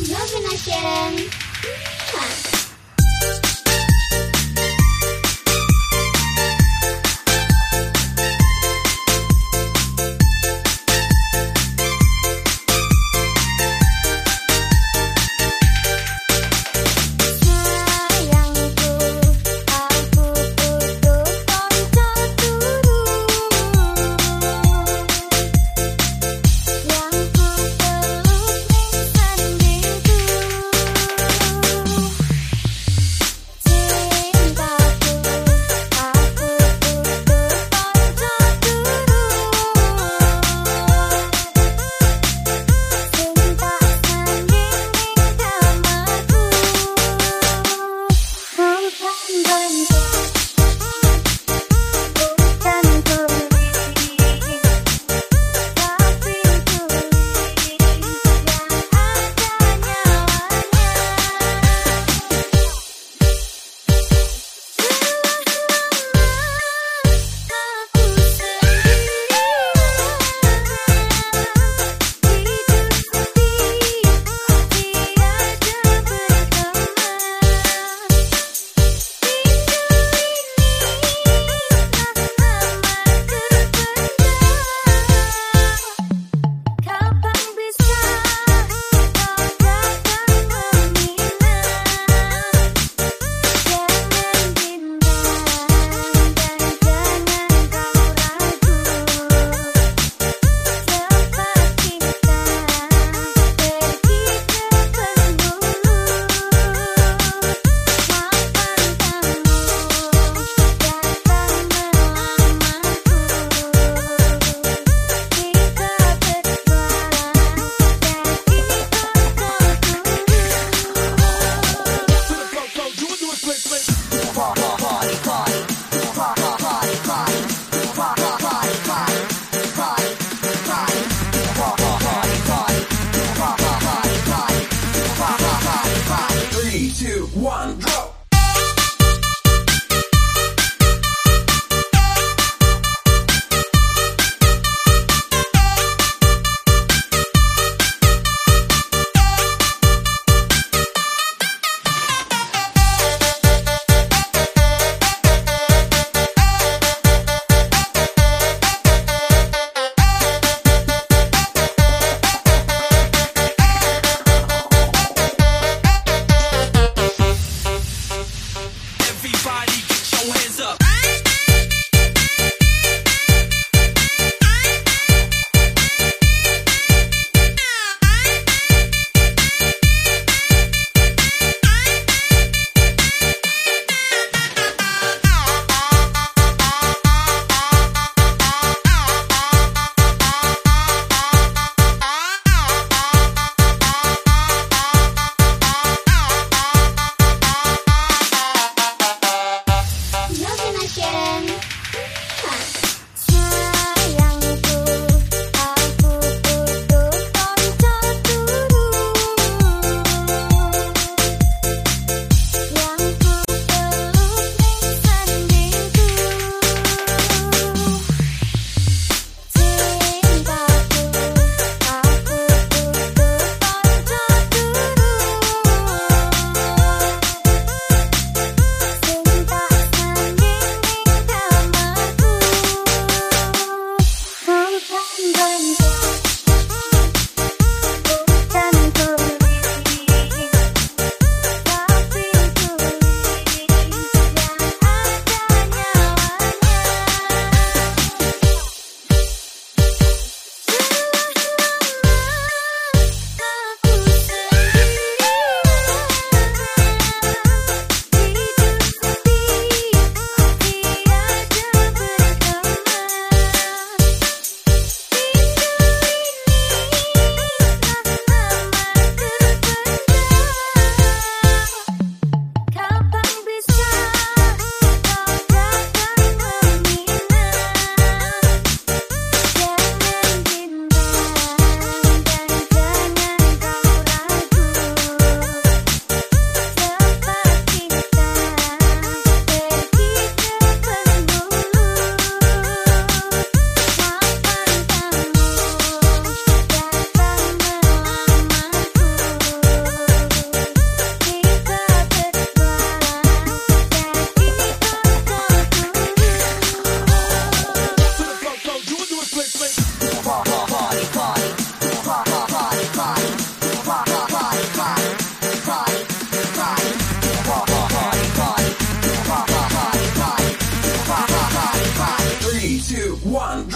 Nowy na 7. Tak. Station. one.